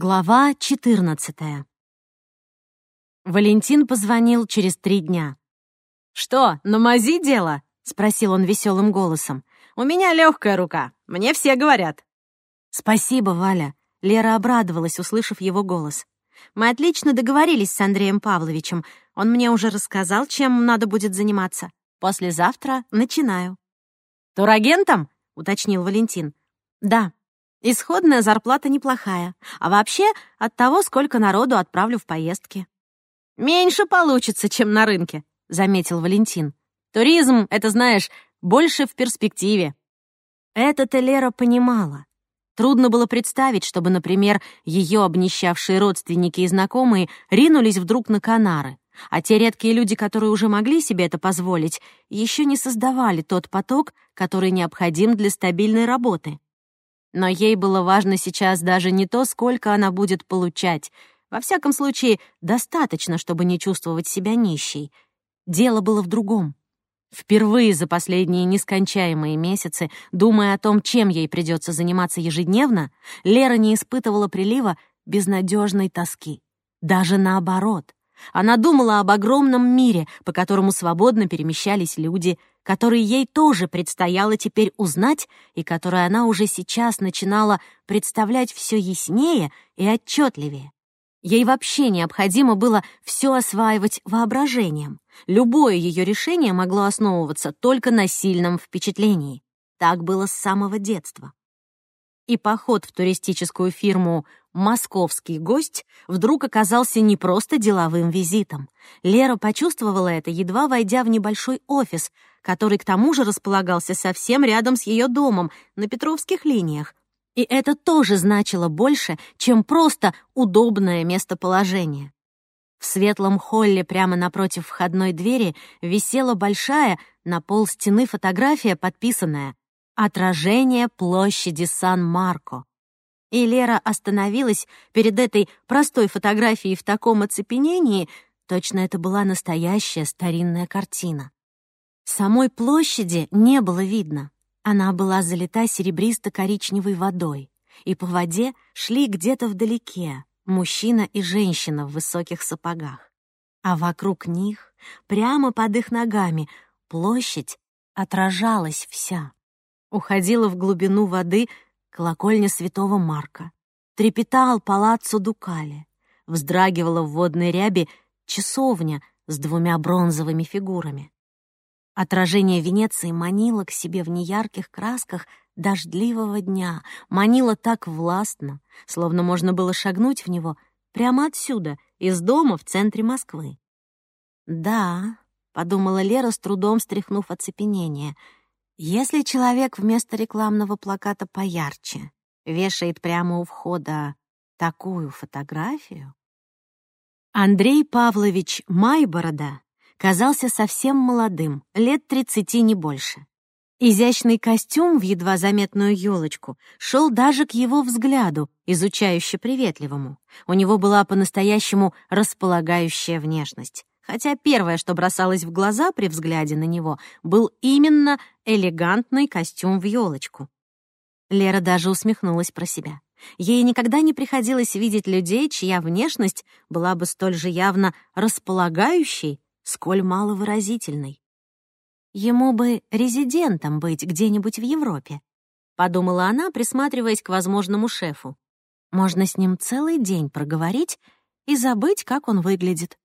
Глава 14 Валентин позвонил через три дня. «Что, на мази дело?» — спросил он веселым голосом. «У меня легкая рука, мне все говорят». «Спасибо, Валя», — Лера обрадовалась, услышав его голос. «Мы отлично договорились с Андреем Павловичем. Он мне уже рассказал, чем надо будет заниматься. Послезавтра начинаю». «Турагентом?» — уточнил Валентин. «Да, исходная зарплата неплохая, а вообще от того, сколько народу отправлю в поездки». «Меньше получится, чем на рынке», — заметил Валентин. «Туризм, это, знаешь, больше в перспективе». Это-то Лера понимала. Трудно было представить, чтобы, например, ее обнищавшие родственники и знакомые ринулись вдруг на Канары, а те редкие люди, которые уже могли себе это позволить, еще не создавали тот поток, который необходим для стабильной работы. Но ей было важно сейчас даже не то, сколько она будет получать. Во всяком случае, достаточно, чтобы не чувствовать себя нищей. Дело было в другом. Впервые за последние нескончаемые месяцы, думая о том, чем ей придется заниматься ежедневно, Лера не испытывала прилива безнадежной тоски. Даже наоборот. Она думала об огромном мире, по которому свободно перемещались люди, который ей тоже предстояло теперь узнать и который она уже сейчас начинала представлять все яснее и отчетливее. Ей вообще необходимо было все осваивать воображением. Любое ее решение могло основываться только на сильном впечатлении. Так было с самого детства. И поход в туристическую фирму «Московский гость» вдруг оказался не просто деловым визитом. Лера почувствовала это, едва войдя в небольшой офис, который к тому же располагался совсем рядом с ее домом, на Петровских линиях, и это тоже значило больше, чем просто удобное местоположение. В светлом холле прямо напротив входной двери висела большая на пол стены фотография, подписанная «Отражение площади Сан-Марко». И Лера остановилась перед этой простой фотографией в таком оцепенении, точно это была настоящая старинная картина. Самой площади не было видно, она была залита серебристо-коричневой водой, и по воде шли где-то вдалеке мужчина и женщина в высоких сапогах. А вокруг них, прямо под их ногами, площадь отражалась вся. Уходила в глубину воды колокольня святого Марка. Трепетал палаццо Дукале. Вздрагивала в водной ряби часовня с двумя бронзовыми фигурами. Отражение Венеции манило к себе в неярких красках дождливого дня, манило так властно, словно можно было шагнуть в него прямо отсюда, из дома в центре Москвы. «Да», — подумала Лера, с трудом стряхнув оцепенение, «если человек вместо рекламного плаката поярче вешает прямо у входа такую фотографию...» Андрей Павлович Майборода казался совсем молодым, лет тридцати не больше. Изящный костюм в едва заметную елочку шел даже к его взгляду, изучающе приветливому. У него была по-настоящему располагающая внешность. Хотя первое, что бросалось в глаза при взгляде на него, был именно элегантный костюм в елочку. Лера даже усмехнулась про себя. Ей никогда не приходилось видеть людей, чья внешность была бы столь же явно располагающей, сколь маловыразительный. Ему бы резидентом быть где-нибудь в Европе, подумала она, присматриваясь к возможному шефу. Можно с ним целый день проговорить и забыть, как он выглядит.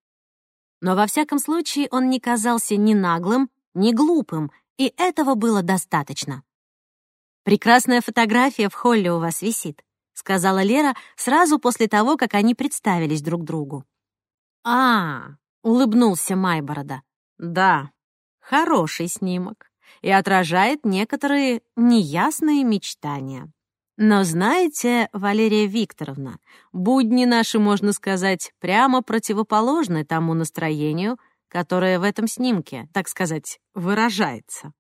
Но во всяком случае он не казался ни наглым, ни глупым, и этого было достаточно. «Прекрасная фотография в холле у вас висит», — сказала Лера сразу после того, как они представились друг другу. «А, улыбнулся Майборода. Да, хороший снимок и отражает некоторые неясные мечтания. Но знаете, Валерия Викторовна, будни наши, можно сказать, прямо противоположны тому настроению, которое в этом снимке, так сказать, выражается.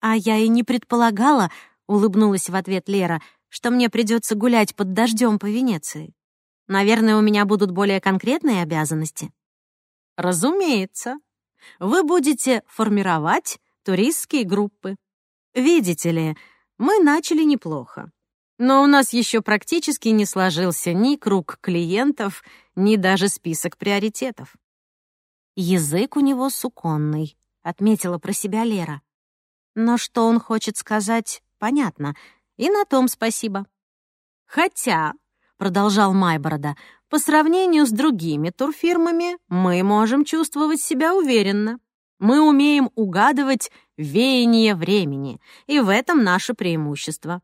А я и не предполагала, улыбнулась в ответ Лера, что мне придется гулять под дождем по Венеции. Наверное, у меня будут более конкретные обязанности. Разумеется. Вы будете формировать туристские группы. Видите ли, мы начали неплохо. Но у нас еще практически не сложился ни круг клиентов, ни даже список приоритетов. Язык у него суконный, отметила про себя Лера. Но что он хочет сказать, понятно, и на том спасибо. Хотя, продолжал Майборода, по сравнению с другими турфирмами мы можем чувствовать себя уверенно. Мы умеем угадывать веяние времени, и в этом наше преимущество.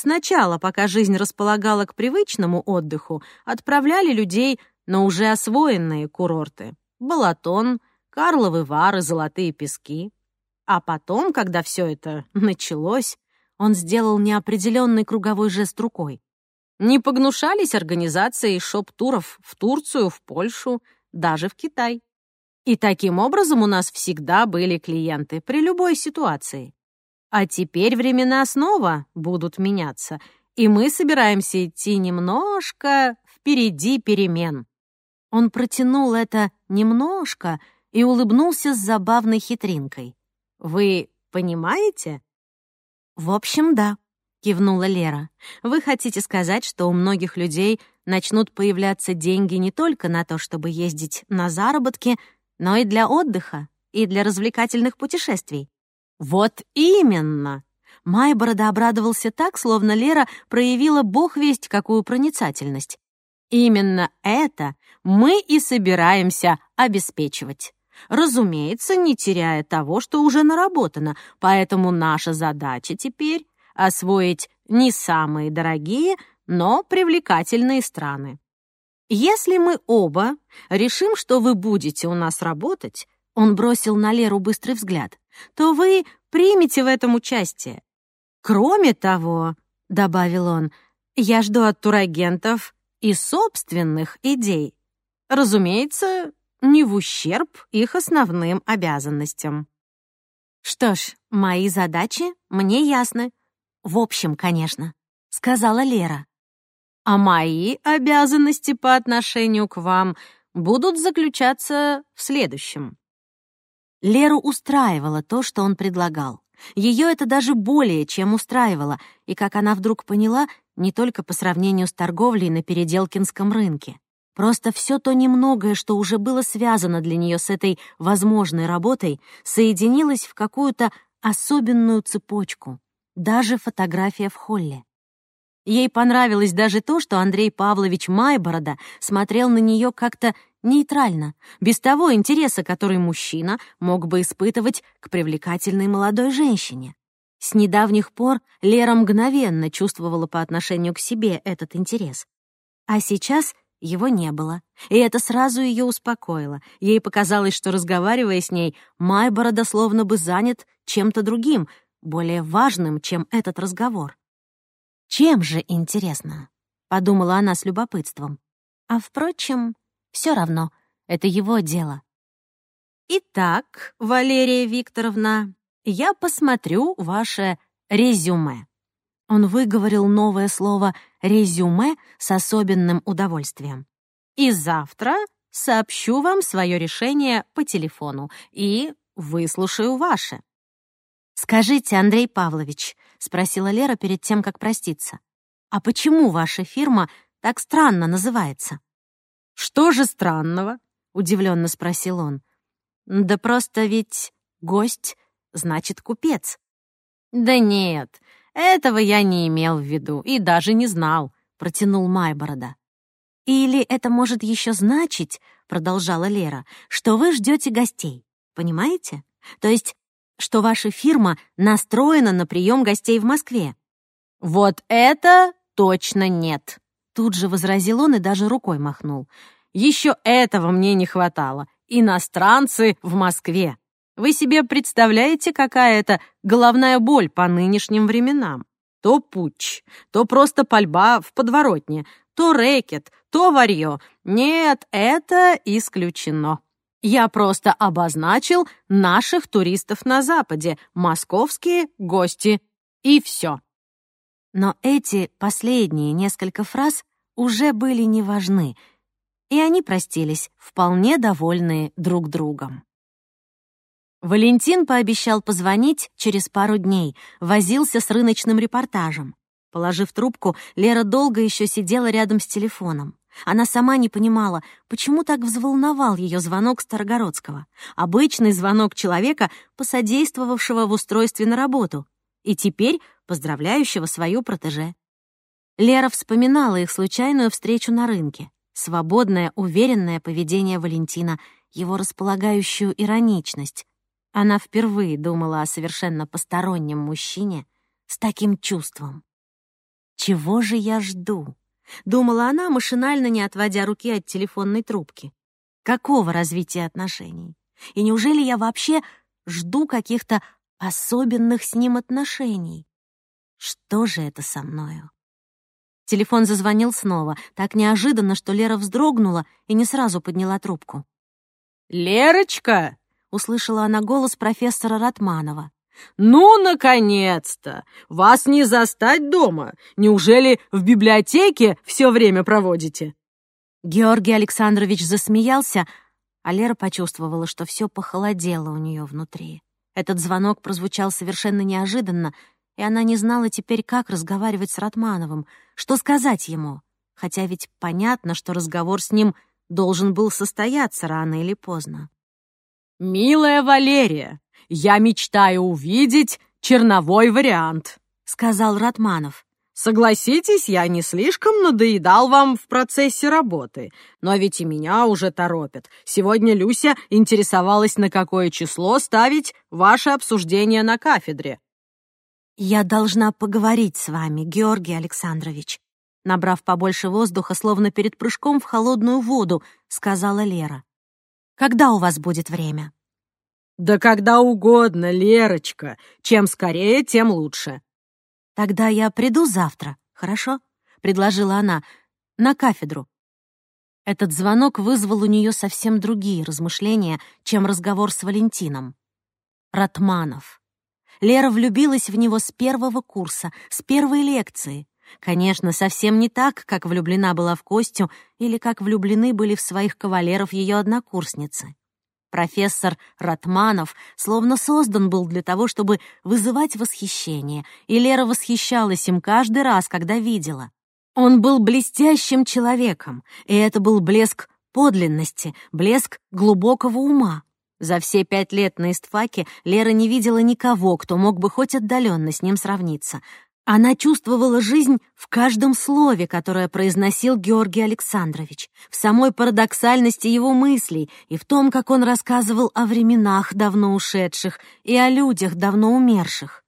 Сначала, пока жизнь располагала к привычному отдыху, отправляли людей на уже освоенные курорты. Балатон, Карловы Вары, Золотые Пески. А потом, когда все это началось, он сделал неопределенный круговой жест рукой. Не погнушались организации шоп-туров в Турцию, в Польшу, даже в Китай. И таким образом у нас всегда были клиенты при любой ситуации. А теперь времена снова будут меняться, и мы собираемся идти немножко впереди перемен. Он протянул это немножко и улыбнулся с забавной хитринкой. «Вы понимаете?» «В общем, да», — кивнула Лера. «Вы хотите сказать, что у многих людей начнут появляться деньги не только на то, чтобы ездить на заработки, но и для отдыха, и для развлекательных путешествий. Вот именно! Майборода обрадовался так, словно Лера проявила бог весть какую проницательность. Именно это мы и собираемся обеспечивать. Разумеется, не теряя того, что уже наработано, поэтому наша задача теперь — освоить не самые дорогие, но привлекательные страны. Если мы оба решим, что вы будете у нас работать, он бросил на Леру быстрый взгляд, то вы примете в этом участие. Кроме того, — добавил он, — я жду от турагентов и собственных идей. Разумеется, не в ущерб их основным обязанностям. Что ж, мои задачи мне ясны. В общем, конечно, — сказала Лера а мои обязанности по отношению к вам будут заключаться в следующем. Леру устраивало то, что он предлагал. Ее это даже более чем устраивало, и, как она вдруг поняла, не только по сравнению с торговлей на Переделкинском рынке. Просто все то немногое, что уже было связано для нее с этой возможной работой, соединилось в какую-то особенную цепочку. Даже фотография в холле. Ей понравилось даже то, что Андрей Павлович Майборода смотрел на нее как-то нейтрально, без того интереса, который мужчина мог бы испытывать к привлекательной молодой женщине. С недавних пор Лера мгновенно чувствовала по отношению к себе этот интерес. А сейчас его не было, и это сразу ее успокоило. Ей показалось, что, разговаривая с ней, Майборода словно бы занят чем-то другим, более важным, чем этот разговор. Чем же интересно? Подумала она с любопытством. А впрочем, все равно, это его дело. Итак, Валерия Викторовна, я посмотрю ваше резюме. Он выговорил новое слово «резюме» с особенным удовольствием. И завтра сообщу вам свое решение по телефону и выслушаю ваше. Скажите, Андрей Павлович, — спросила Лера перед тем, как проститься. «А почему ваша фирма так странно называется?» «Что же странного?» — удивленно спросил он. «Да просто ведь гость значит купец». «Да нет, этого я не имел в виду и даже не знал», — протянул Майборода. «Или это может еще значить, — продолжала Лера, — что вы ждете гостей, понимаете? То есть что ваша фирма настроена на прием гостей в Москве. Вот это точно нет. Тут же возразил он и даже рукой махнул. Еще этого мне не хватало. Иностранцы в Москве. Вы себе представляете, какая это головная боль по нынешним временам? То путч, то просто пальба в подворотне, то рэкет, то варьё. Нет, это исключено. Я просто обозначил наших туристов на Западе, московские гости, и все. Но эти последние несколько фраз уже были не важны, и они простились, вполне довольные друг другом. Валентин пообещал позвонить через пару дней, возился с рыночным репортажем. По Положив трубку, Лера долго еще сидела рядом с телефоном. Она сама не понимала, почему так взволновал ее звонок Старогородского. Обычный звонок человека, посодействовавшего в устройстве на работу, и теперь поздравляющего свою протеже. Лера вспоминала их случайную встречу на рынке. Свободное, уверенное поведение Валентина, его располагающую ироничность. Она впервые думала о совершенно постороннем мужчине с таким чувством. «Чего же я жду?» — думала она, машинально не отводя руки от телефонной трубки. «Какого развития отношений? И неужели я вообще жду каких-то особенных с ним отношений? Что же это со мною?» Телефон зазвонил снова, так неожиданно, что Лера вздрогнула и не сразу подняла трубку. «Лерочка!» — услышала она голос профессора Ратманова. «Ну, наконец-то! Вас не застать дома! Неужели в библиотеке все время проводите?» Георгий Александрович засмеялся, а Лера почувствовала, что все похолодело у нее внутри. Этот звонок прозвучал совершенно неожиданно, и она не знала теперь, как разговаривать с Ратмановым, что сказать ему, хотя ведь понятно, что разговор с ним должен был состояться рано или поздно. «Милая Валерия, я мечтаю увидеть черновой вариант», — сказал Ратманов. «Согласитесь, я не слишком надоедал вам в процессе работы, но ведь и меня уже торопят. Сегодня Люся интересовалась, на какое число ставить ваше обсуждение на кафедре. «Я должна поговорить с вами, Георгий Александрович», набрав побольше воздуха, словно перед прыжком в холодную воду, сказала Лера. «Когда у вас будет время?» «Да когда угодно, Лерочка. Чем скорее, тем лучше». «Тогда я приду завтра, хорошо?» — предложила она. «На кафедру». Этот звонок вызвал у нее совсем другие размышления, чем разговор с Валентином. Ратманов. Лера влюбилась в него с первого курса, с первой лекции. Конечно, совсем не так, как влюблена была в Костю или как влюблены были в своих кавалеров ее однокурсницы. Профессор Ратманов словно создан был для того, чтобы вызывать восхищение, и Лера восхищалась им каждый раз, когда видела. Он был блестящим человеком, и это был блеск подлинности, блеск глубокого ума. За все пять лет на истфаке Лера не видела никого, кто мог бы хоть отдаленно с ним сравниться. Она чувствовала жизнь в каждом слове, которое произносил Георгий Александрович, в самой парадоксальности его мыслей и в том, как он рассказывал о временах давно ушедших и о людях давно умерших.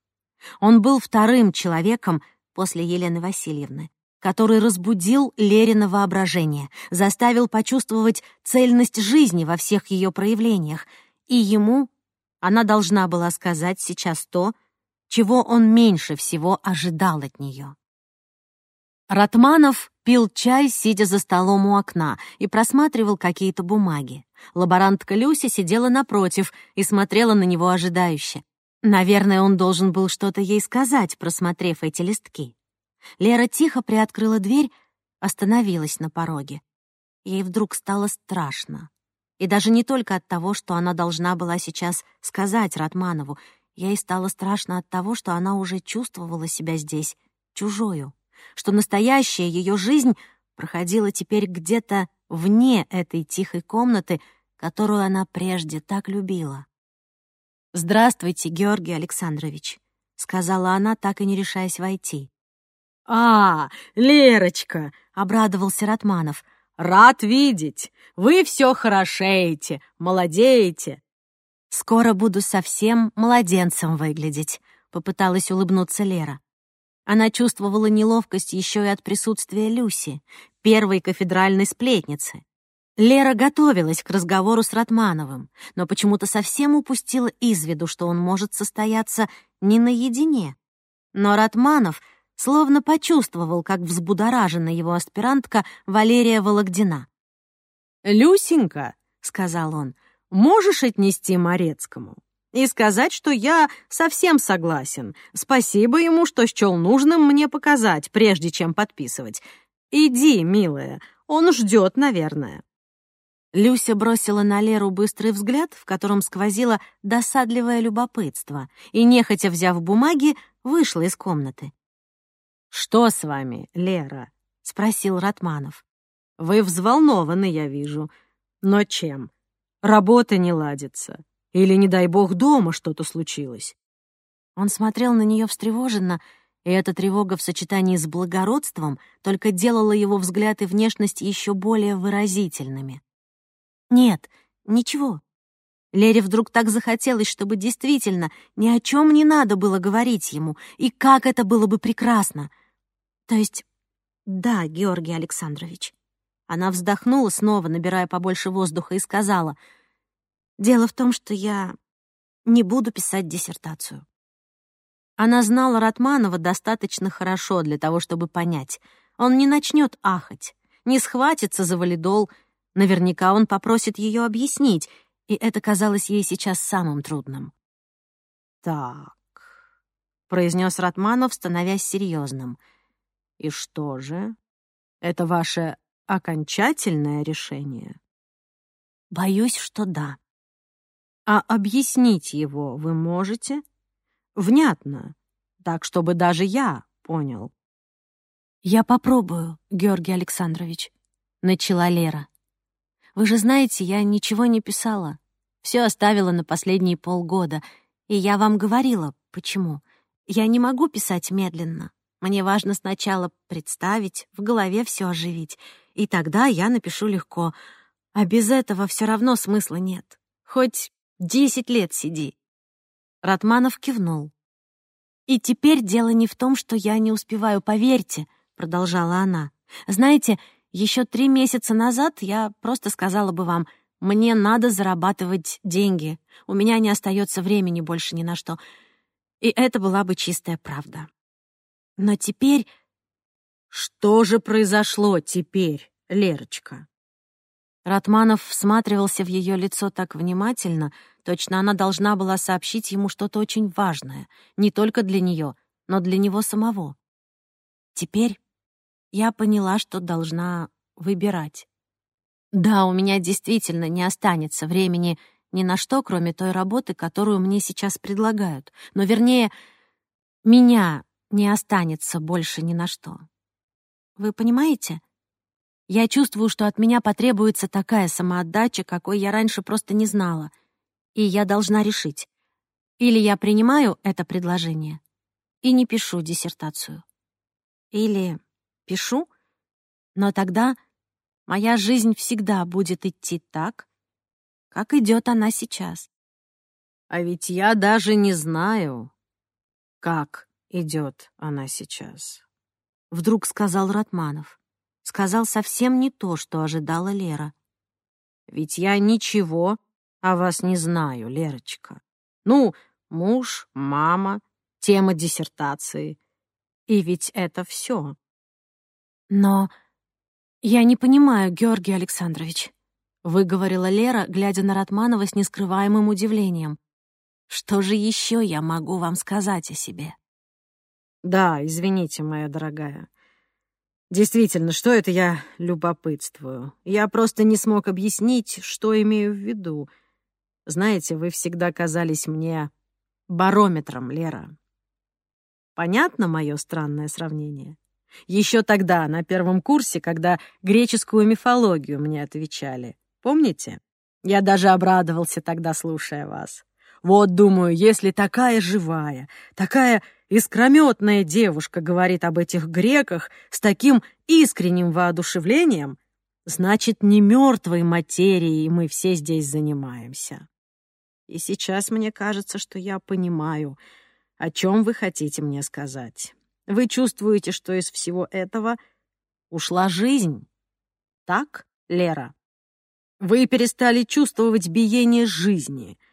Он был вторым человеком после Елены Васильевны который разбудил Лерина воображение, заставил почувствовать цельность жизни во всех ее проявлениях, и ему она должна была сказать сейчас то, чего он меньше всего ожидал от нее. Ратманов пил чай, сидя за столом у окна, и просматривал какие-то бумаги. Лаборантка Люся сидела напротив и смотрела на него ожидающе. Наверное, он должен был что-то ей сказать, просмотрев эти листки. Лера тихо приоткрыла дверь, остановилась на пороге. Ей вдруг стало страшно. И даже не только от того, что она должна была сейчас сказать Ратманову. Ей стало страшно от того, что она уже чувствовала себя здесь чужою, что настоящая ее жизнь проходила теперь где-то вне этой тихой комнаты, которую она прежде так любила. «Здравствуйте, Георгий Александрович», — сказала она, так и не решаясь войти. «А, Лерочка!» — обрадовался Ратманов. «Рад видеть! Вы все хорошеете, молодеете!» «Скоро буду совсем младенцем выглядеть», — попыталась улыбнуться Лера. Она чувствовала неловкость еще и от присутствия Люси, первой кафедральной сплетницы. Лера готовилась к разговору с Ратмановым, но почему-то совсем упустила из виду, что он может состояться не наедине. Но Ратманов словно почувствовал, как взбудоражена его аспирантка Валерия Вологдина. «Люсенька», — сказал он, — «можешь отнести Морецкому?» и сказать, что я совсем согласен. Спасибо ему, что счел нужным мне показать, прежде чем подписывать. Иди, милая, он ждет, наверное». Люся бросила на Леру быстрый взгляд, в котором сквозило досадливое любопытство, и, нехотя взяв бумаги, вышла из комнаты. «Что с вами, Лера?» — спросил Ратманов. «Вы взволнованы, я вижу. Но чем? Работа не ладится. Или, не дай бог, дома что-то случилось?» Он смотрел на нее встревоженно, и эта тревога в сочетании с благородством только делала его взгляд и внешность еще более выразительными. «Нет, ничего». Лере вдруг так захотелось, чтобы действительно ни о чем не надо было говорить ему, и как это было бы прекрасно. То есть, да, Георгий Александрович. Она вздохнула снова, набирая побольше воздуха, и сказала, «Дело в том, что я не буду писать диссертацию. Она знала Ратманова достаточно хорошо для того, чтобы понять. Он не начнет ахать, не схватится за валидол. Наверняка он попросит ее объяснить, и это казалось ей сейчас самым трудным. «Так», — произнес Ратманов, становясь серьезным. «И что же? Это ваше окончательное решение?» «Боюсь, что да». «А объяснить его вы можете?» внятно, так, чтобы даже я понял. «Я попробую, Георгий Александрович», — начала Лера. «Вы же знаете, я ничего не писала. Все оставила на последние полгода, и я вам говорила, почему. Я не могу писать медленно. Мне важно сначала представить, в голове все оживить, и тогда я напишу легко. А без этого все равно смысла нет. Хоть десять лет сиди. Ратманов кивнул. «И теперь дело не в том, что я не успеваю, поверьте», — продолжала она. «Знаете, еще три месяца назад я просто сказала бы вам, мне надо зарабатывать деньги, у меня не остается времени больше ни на что. И это была бы чистая правда. Но теперь... Что же произошло теперь, Лерочка? Ратманов всматривался в ее лицо так внимательно, точно она должна была сообщить ему что-то очень важное, не только для нее, но для него самого. Теперь я поняла, что должна выбирать. Да, у меня действительно не останется времени ни на что, кроме той работы, которую мне сейчас предлагают. Но, вернее, меня не останется больше ни на что. Вы понимаете? Я чувствую, что от меня потребуется такая самоотдача, какой я раньше просто не знала. И я должна решить. Или я принимаю это предложение и не пишу диссертацию. Или пишу, но тогда моя жизнь всегда будет идти так, как идет она сейчас. А ведь я даже не знаю, как идет она сейчас. Вдруг сказал Ратманов сказал совсем не то, что ожидала Лера. «Ведь я ничего о вас не знаю, Лерочка. Ну, муж, мама, тема диссертации. И ведь это все. «Но я не понимаю, Георгий Александрович», — выговорила Лера, глядя на Ратманова с нескрываемым удивлением. «Что же еще я могу вам сказать о себе?» «Да, извините, моя дорогая. Действительно, что это я любопытствую? Я просто не смог объяснить, что имею в виду. Знаете, вы всегда казались мне барометром, Лера. Понятно мое странное сравнение? Еще тогда, на первом курсе, когда греческую мифологию мне отвечали. Помните? Я даже обрадовался тогда, слушая вас. Вот, думаю, если такая живая, такая искрометная девушка говорит об этих греках с таким искренним воодушевлением, значит, не мертвой материей мы все здесь занимаемся. И сейчас мне кажется, что я понимаю, о чем вы хотите мне сказать. Вы чувствуете, что из всего этого ушла жизнь. Так, Лера? Вы перестали чувствовать биение жизни —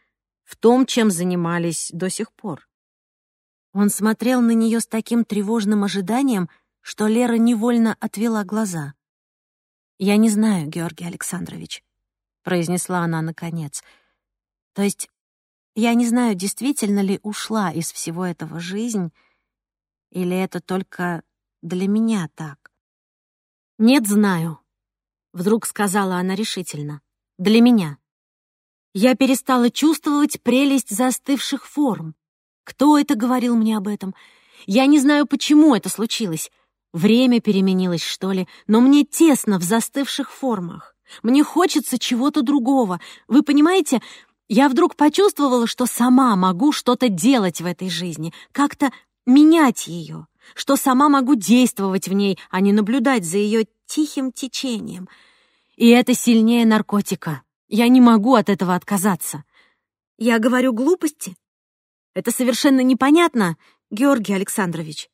в том, чем занимались до сих пор. Он смотрел на нее с таким тревожным ожиданием, что Лера невольно отвела глаза. «Я не знаю, Георгий Александрович», — произнесла она наконец. «То есть я не знаю, действительно ли ушла из всего этого жизнь, или это только для меня так?» «Нет, знаю», — вдруг сказала она решительно. «Для меня». Я перестала чувствовать прелесть застывших форм. Кто это говорил мне об этом? Я не знаю, почему это случилось. Время переменилось, что ли, но мне тесно в застывших формах. Мне хочется чего-то другого. Вы понимаете, я вдруг почувствовала, что сама могу что-то делать в этой жизни, как-то менять ее, что сама могу действовать в ней, а не наблюдать за ее тихим течением. И это сильнее наркотика. Я не могу от этого отказаться. Я говорю глупости? Это совершенно непонятно, Георгий Александрович.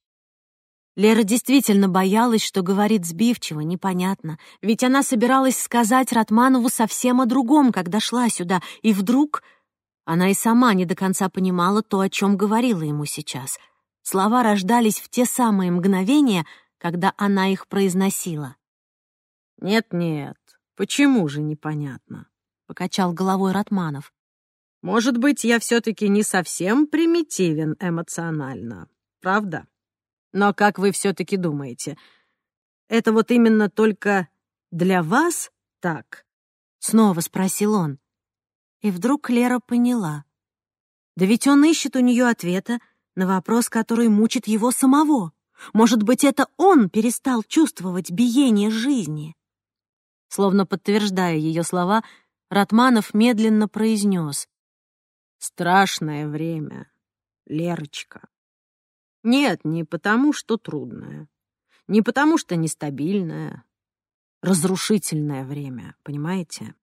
Лера действительно боялась, что говорит сбивчиво, непонятно, ведь она собиралась сказать Ратманову совсем о другом, когда шла сюда, и вдруг она и сама не до конца понимала то, о чем говорила ему сейчас. Слова рождались в те самые мгновения, когда она их произносила. «Нет-нет, почему же непонятно?» — покачал головой Ратманов. «Может быть, я все-таки не совсем примитивен эмоционально, правда?» Но как вы все-таки думаете, это вот именно только для вас так? Снова спросил он. И вдруг Лера поняла. Да ведь он ищет у нее ответа на вопрос, который мучит его самого. Может быть, это он перестал чувствовать биение жизни? Словно подтверждая ее слова, Ратманов медленно произнес. «Страшное время, Лерочка». Нет, не потому, что трудное. Не потому, что нестабильное. Разрушительное время, понимаете?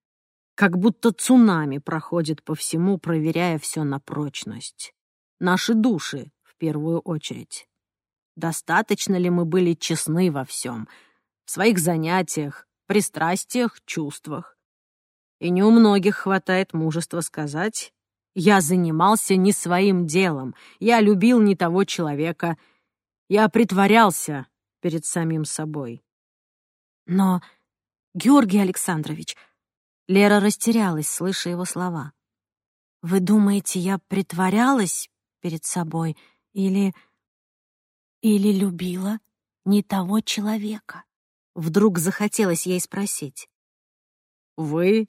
Как будто цунами проходит по всему, проверяя все на прочность. Наши души, в первую очередь. Достаточно ли мы были честны во всем? В своих занятиях, пристрастиях, чувствах? И не у многих хватает мужества сказать я занимался не своим делом, я любил не того человека, я притворялся перед самим собой. Но, Георгий Александрович, Лера растерялась, слыша его слова. Вы думаете, я притворялась перед собой или... или любила не того человека? Вдруг захотелось ей спросить. Вы?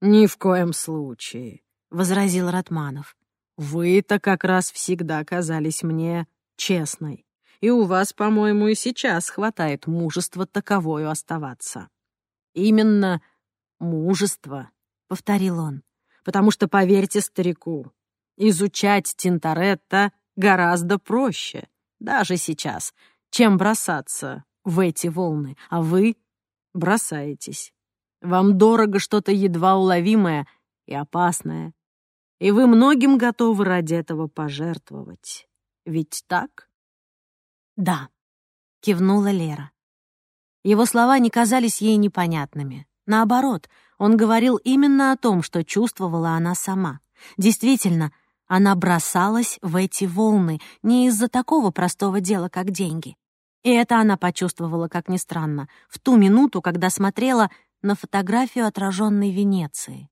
Ни в коем случае. — возразил Ратманов. «Вы-то как раз всегда казались мне честной, и у вас, по-моему, и сейчас хватает мужества таковою оставаться». «Именно мужество», — повторил он, «потому что, поверьте старику, изучать Тинторетто гораздо проще, даже сейчас, чем бросаться в эти волны, а вы бросаетесь. Вам дорого что-то едва уловимое и опасное, и вы многим готовы ради этого пожертвовать. Ведь так? Да, кивнула Лера. Его слова не казались ей непонятными. Наоборот, он говорил именно о том, что чувствовала она сама. Действительно, она бросалась в эти волны не из-за такого простого дела, как деньги. И это она почувствовала, как ни странно, в ту минуту, когда смотрела на фотографию отраженной Венеции.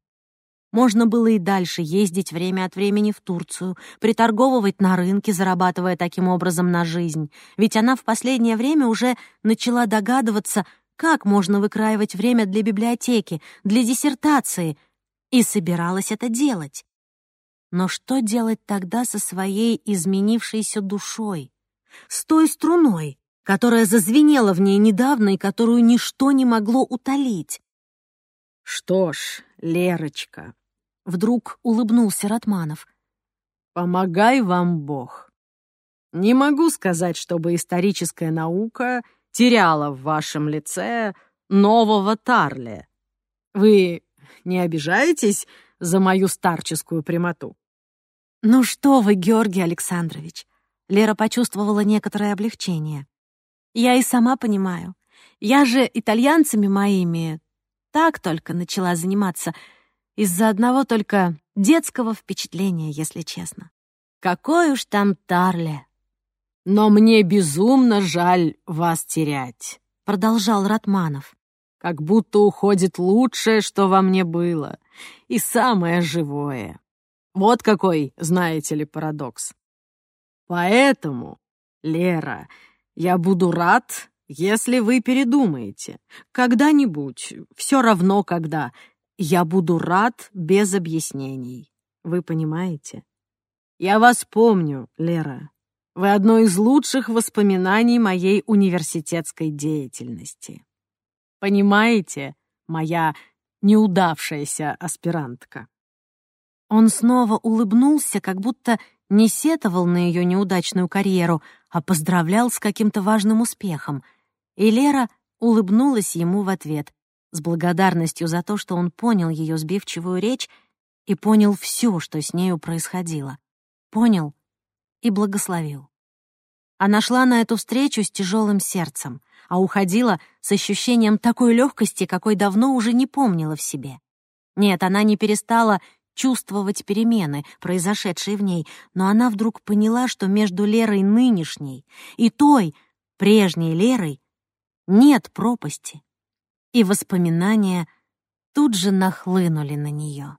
Можно было и дальше ездить время от времени в Турцию, приторговывать на рынке, зарабатывая таким образом на жизнь. Ведь она в последнее время уже начала догадываться, как можно выкраивать время для библиотеки, для диссертации, и собиралась это делать. Но что делать тогда со своей изменившейся душой? С той струной, которая зазвенела в ней недавно и которую ничто не могло утолить? «Что ж, Лерочка», Вдруг улыбнулся Ратманов. «Помогай вам Бог. Не могу сказать, чтобы историческая наука теряла в вашем лице нового Тарле. Вы не обижаетесь за мою старческую прямоту?» «Ну что вы, Георгий Александрович!» Лера почувствовала некоторое облегчение. «Я и сама понимаю. Я же итальянцами моими так только начала заниматься — из-за одного только детского впечатления, если честно. Какой уж там Тарле. «Но мне безумно жаль вас терять», — продолжал Ратманов. «Как будто уходит лучшее, что во мне было, и самое живое. Вот какой, знаете ли, парадокс. Поэтому, Лера, я буду рад, если вы передумаете. Когда-нибудь, все равно когда, я буду рад без объяснений. Вы понимаете? Я вас помню, Лера. Вы одно из лучших воспоминаний моей университетской деятельности. Понимаете, моя неудавшаяся аспирантка?» Он снова улыбнулся, как будто не сетовал на ее неудачную карьеру, а поздравлял с каким-то важным успехом. И Лера улыбнулась ему в ответ, с благодарностью за то, что он понял ее сбивчивую речь и понял все, что с нею происходило. Понял и благословил. Она шла на эту встречу с тяжелым сердцем, а уходила с ощущением такой легкости, какой давно уже не помнила в себе. Нет, она не перестала чувствовать перемены, произошедшие в ней, но она вдруг поняла, что между Лерой нынешней и той, прежней Лерой, нет пропасти. И воспоминания тут же нахлынули на нее.